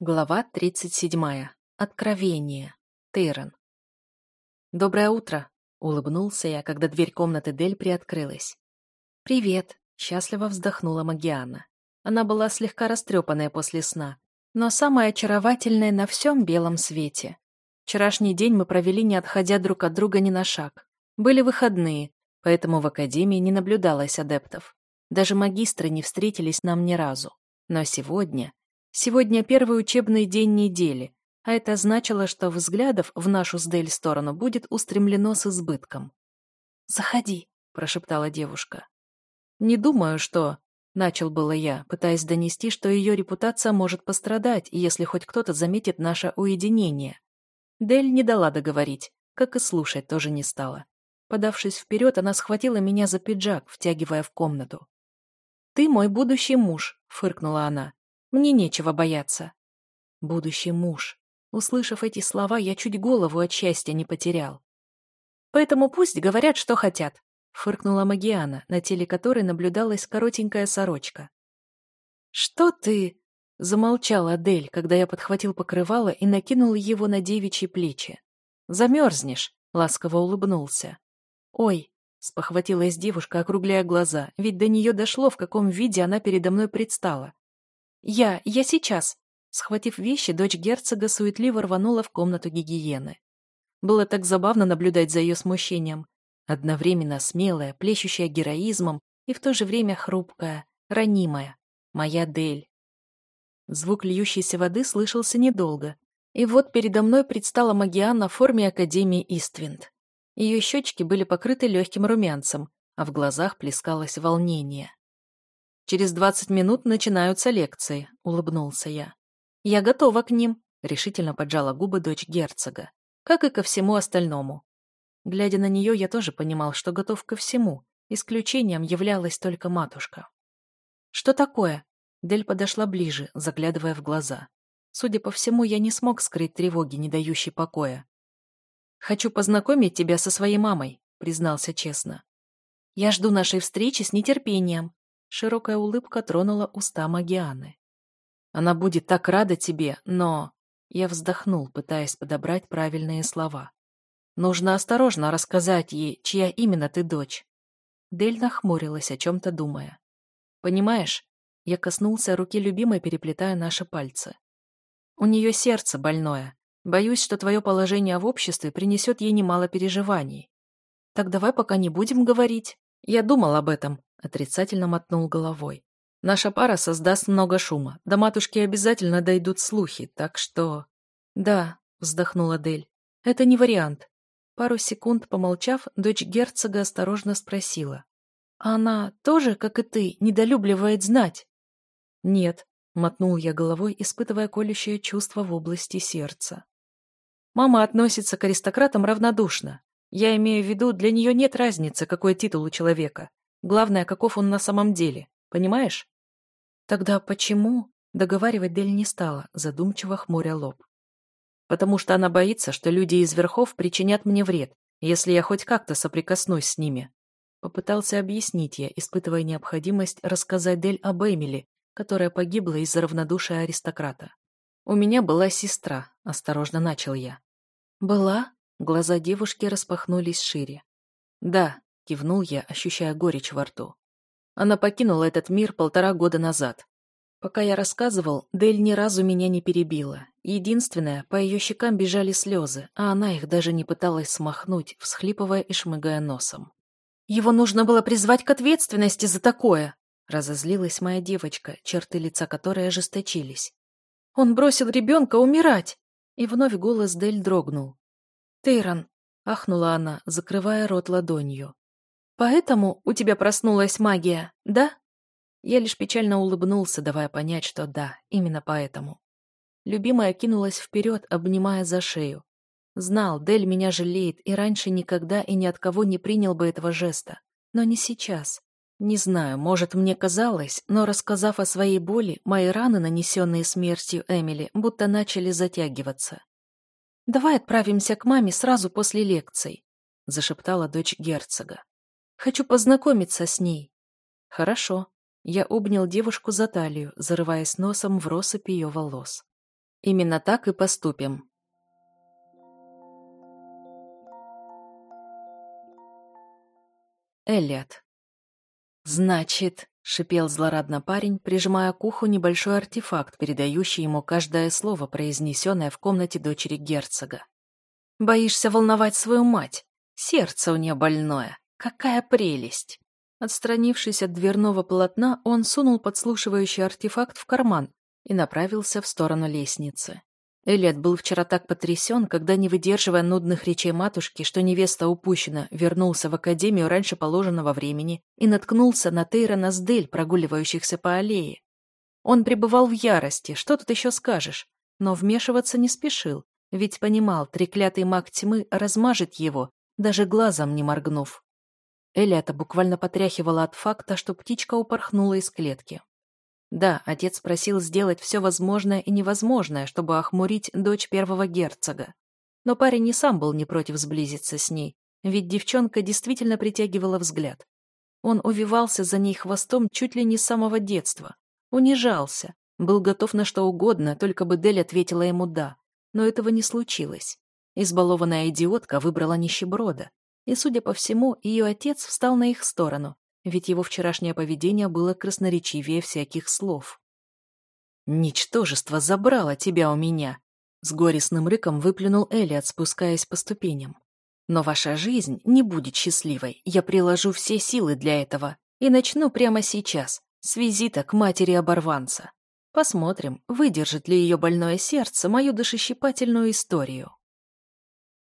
Глава 37. Откровение. Тейрон. «Доброе утро», — улыбнулся я, когда дверь комнаты Дель приоткрылась. «Привет», — счастливо вздохнула Магиана. Она была слегка растрепанная после сна, но самая очаровательная на всем белом свете. Вчерашний день мы провели, не отходя друг от друга ни на шаг. Были выходные, поэтому в академии не наблюдалось адептов. Даже магистры не встретились нам ни разу. Но сегодня Сегодня первый учебный день недели, а это значило, что взглядов в нашу с Дель сторону будет устремлено с избытком. «Заходи», — прошептала девушка. «Не думаю, что...» — начал было я, пытаясь донести, что ее репутация может пострадать, если хоть кто-то заметит наше уединение. Дель не дала договорить, как и слушать тоже не стала. Подавшись вперед, она схватила меня за пиджак, втягивая в комнату. «Ты мой будущий муж», — фыркнула она. Мне нечего бояться. Будущий муж. Услышав эти слова, я чуть голову от счастья не потерял. Поэтому пусть говорят, что хотят, фыркнула Магиана, на теле которой наблюдалась коротенькая сорочка. Что ты? Замолчала Адель, когда я подхватил покрывало и накинул его на девичьи плечи. Замерзнешь, ласково улыбнулся. Ой, спохватилась девушка, округляя глаза, ведь до нее дошло, в каком виде она передо мной предстала. «Я, я сейчас!» Схватив вещи, дочь герцога суетливо рванула в комнату гигиены. Было так забавно наблюдать за ее смущением. Одновременно смелая, плещущая героизмом и в то же время хрупкая, ранимая. Моя Дель. Звук льющейся воды слышался недолго. И вот передо мной предстала Магиана в форме Академии Иствинд. Ее щечки были покрыты легким румянцем, а в глазах плескалось волнение. Через двадцать минут начинаются лекции», — улыбнулся я. «Я готова к ним», — решительно поджала губы дочь герцога, как и ко всему остальному. Глядя на нее, я тоже понимал, что готов ко всему, исключением являлась только матушка. «Что такое?» Дель подошла ближе, заглядывая в глаза. Судя по всему, я не смог скрыть тревоги, не дающей покоя. «Хочу познакомить тебя со своей мамой», — признался честно. «Я жду нашей встречи с нетерпением», Широкая улыбка тронула уста Магианы. «Она будет так рада тебе, но...» Я вздохнул, пытаясь подобрать правильные слова. «Нужно осторожно рассказать ей, чья именно ты дочь». Дель нахмурилась, о чем-то думая. «Понимаешь?» Я коснулся руки любимой, переплетая наши пальцы. «У нее сердце больное. Боюсь, что твое положение в обществе принесет ей немало переживаний. Так давай пока не будем говорить. Я думал об этом, Отрицательно мотнул головой. Наша пара создаст много шума. До матушки обязательно дойдут слухи, так что... Да, вздохнула Дель. Это не вариант. Пару секунд помолчав, дочь герцога осторожно спросила. «А она тоже, как и ты, недолюбливает знать?» «Нет», — мотнул я головой, испытывая колющее чувство в области сердца. «Мама относится к аристократам равнодушно. Я имею в виду, для нее нет разницы, какой титул у человека. Главное, каков он на самом деле. Понимаешь? Тогда почему? Договаривать Дель не стала, задумчиво хмуря лоб. Потому что она боится, что люди из верхов причинят мне вред, если я хоть как-то соприкоснусь с ними. Попытался объяснить я, испытывая необходимость рассказать Дель об Эмили, которая погибла из-за равнодушия аристократа. «У меня была сестра», — осторожно начал я. «Была?» Глаза девушки распахнулись шире. «Да, Кивнул я, ощущая горечь во рту. Она покинула этот мир полтора года назад. Пока я рассказывал, Дель ни разу меня не перебила. Единственное, по ее щекам бежали слезы, а она их даже не пыталась смахнуть, всхлипывая и шмыгая носом. «Его нужно было призвать к ответственности за такое!» Разозлилась моя девочка, черты лица которой ожесточились. «Он бросил ребенка умирать!» И вновь голос Дель дрогнул. «Тейрон!» — ахнула она, закрывая рот ладонью. «Поэтому у тебя проснулась магия, да?» Я лишь печально улыбнулся, давая понять, что да, именно поэтому. Любимая кинулась вперед, обнимая за шею. Знал, Дель меня жалеет, и раньше никогда и ни от кого не принял бы этого жеста. Но не сейчас. Не знаю, может, мне казалось, но рассказав о своей боли, мои раны, нанесенные смертью Эмили, будто начали затягиваться. «Давай отправимся к маме сразу после лекций», — зашептала дочь герцога. Хочу познакомиться с ней. Хорошо. Я обнял девушку за талию, зарываясь носом в россыпь ее волос. Именно так и поступим. Элliot. «Значит», — шипел злорадно парень, прижимая к уху небольшой артефакт, передающий ему каждое слово, произнесенное в комнате дочери герцога. «Боишься волновать свою мать? Сердце у нее больное. Какая прелесть!» Отстранившись от дверного полотна, он сунул подслушивающий артефакт в карман и направился в сторону лестницы. Элиот был вчера так потрясен, когда, не выдерживая нудных речей матушки, что невеста упущена, вернулся в академию раньше положенного времени и наткнулся на Тейрона с Дель, прогуливающихся по аллее. Он пребывал в ярости, что тут еще скажешь, но вмешиваться не спешил, ведь понимал, треклятый маг тьмы размажет его, даже глазом не моргнув. Элиота буквально потряхивала от факта, что птичка упорхнула из клетки. Да, отец просил сделать все возможное и невозможное, чтобы охмурить дочь первого герцога. Но парень и сам был не против сблизиться с ней, ведь девчонка действительно притягивала взгляд. Он увивался за ней хвостом чуть ли не с самого детства. Унижался, был готов на что угодно, только бы Дель ответила ему «да». Но этого не случилось. Избалованная идиотка выбрала нищеброда. И, судя по всему, ее отец встал на их сторону, ведь его вчерашнее поведение было красноречивее всяких слов. «Ничтожество забрало тебя у меня!» С горестным рыком выплюнул Элиот, спускаясь по ступеням. «Но ваша жизнь не будет счастливой. Я приложу все силы для этого. И начну прямо сейчас, с визита к матери оборванца. Посмотрим, выдержит ли ее больное сердце мою душещипательную историю».